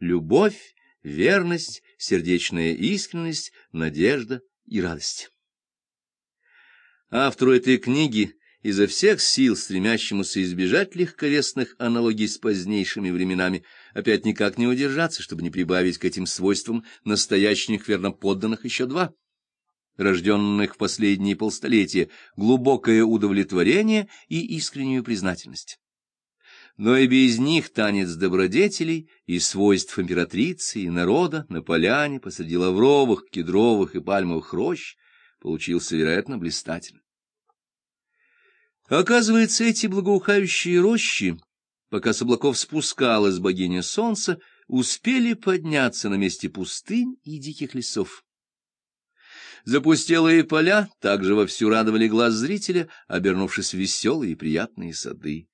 любовь, верность, сердечная искренность, надежда и радость. Автору этой книги, изо всех сил стремящемуся избежать легковесных аналогий с позднейшими временами, опять никак не удержаться, чтобы не прибавить к этим свойствам настоящих верноподданных еще два — рожденных в последние полстолетия, глубокое удовлетворение и искреннюю признательность. Но и без них танец добродетелей и свойств императрицы и народа на поляне посреди лавровых, кедровых и пальмовых рощ получился, вероятно, блистательным. Оказывается, эти благоухающие рощи, пока с облаков спускалась богиня солнца, успели подняться на месте пустынь и диких лесов. Запустелые поля также вовсю радовали глаз зрителя, обернувшись в веселые и приятные сады.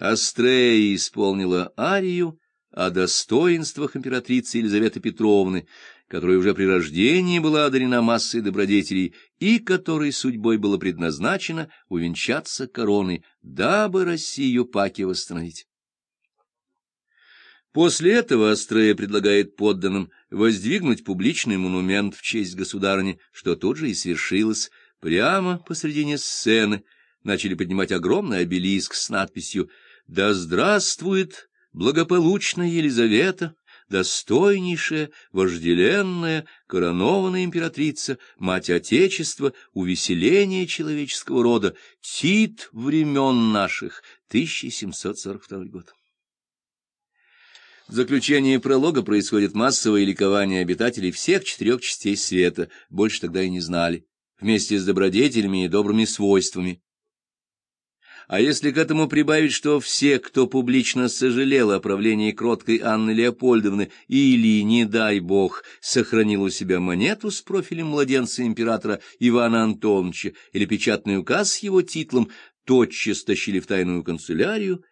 Астрея исполнила арию о достоинствах императрицы Елизаветы Петровны, которая уже при рождении была одарена массой добродетелей и которой судьбой было предназначено увенчаться короной, дабы Россию паки восстановить. После этого Астрея предлагает подданным воздвигнуть публичный монумент в честь государыни, что тут же и свершилось. Прямо посредине сцены начали поднимать огромный обелиск с надписью «Да здравствует благополучная Елизавета, достойнейшая, вожделенная, коронованная императрица, мать Отечества, увеселение человеческого рода, Тит времен наших, 1742 год». В заключении пролога происходит массовое ликование обитателей всех четырех частей света, больше тогда и не знали, вместе с добродетелями и добрыми свойствами. А если к этому прибавить, что все, кто публично сожалел о правлении кроткой Анны Леопольдовны или, не дай бог, сохранил у себя монету с профилем младенца императора Ивана Антоновича или печатный указ с его титлом, тотчас тащили в тайную канцелярию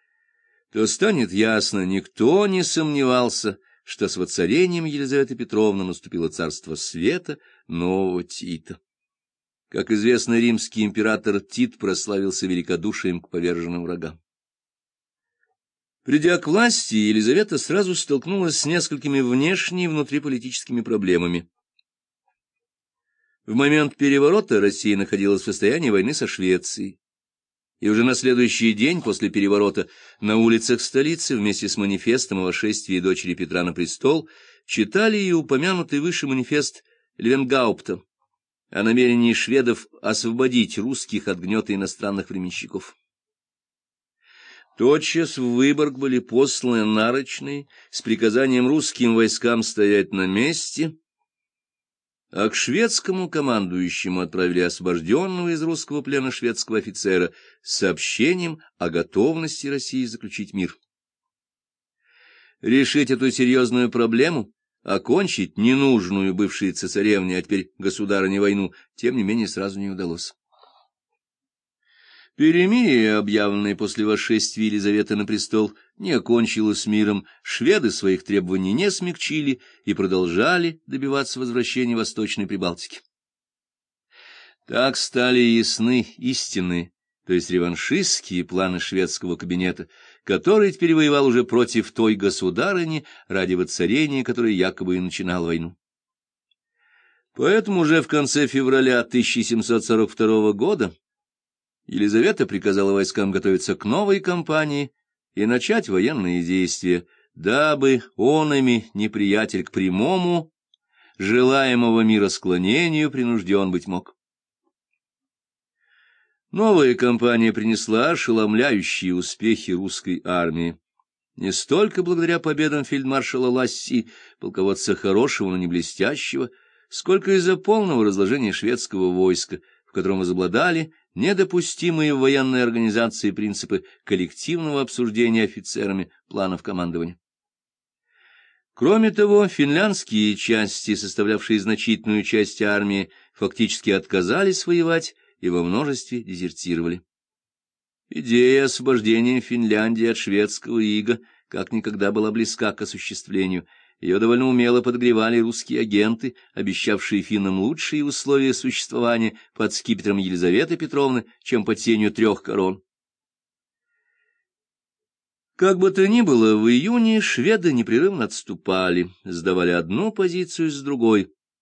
то станет ясно, никто не сомневался, что с воцарением Елизаветы Петровны наступило царство света нового Тита. Как известно, римский император Тит прославился великодушием к поверженным врагам. Придя к власти, Елизавета сразу столкнулась с несколькими внешне и внутриполитическими проблемами. В момент переворота Россия находилась в состоянии войны со Швецией и уже на следующий день после переворота на улицах столицы вместе с манифестом о вошествии дочери Петра на престол читали и упомянутый выше манифест Левенгаупта о намерении шведов освободить русских от гнета иностранных временщиков. Тотчас в Выборг были посланы нарочные с приказанием русским войскам стоять на месте — а к шведскому командующему отправили освобожденного из русского плена шведского офицера с сообщением о готовности России заключить мир. Решить эту серьезную проблему, окончить ненужную бывшей цесаревне, а теперь государыне войну, тем не менее сразу не удалось. Перемирие, объявленное после восшествия Елизаветы на престол, не окончилось миром, шведы своих требований не смягчили и продолжали добиваться возвращения Восточной Прибалтики. Так стали ясны истинные, то есть реваншистские планы шведского кабинета, который теперь воевал уже против той государыни, ради воцарения которой якобы и начинал войну. Поэтому уже в конце февраля 1742 года Елизавета приказала войскам готовиться к новой кампании и начать военные действия, дабы он ими неприятель к прямому, желаемого мира склонению принужден быть мог. Новая кампания принесла ошеломляющие успехи русской армии. Не столько благодаря победам фельдмаршала Ласси, полководца хорошего, но не блестящего, сколько из-за полного разложения шведского войска, в котором возобладали недопустимые в военной организации принципы коллективного обсуждения офицерами планов командования. Кроме того, финляндские части, составлявшие значительную часть армии, фактически отказались воевать и во множестве дезертировали. Идея освобождения Финляндии от шведского ига как никогда была близка к осуществлению – ее довольно умело подгревали русские агенты, обещавшие финнам лучшие условия существования под скипетром Елизаветы Петровны, чем под сенью трех корон. Как бы то ни было, в июне шведы непрерывно отступали, сдавали одну позицию с другой,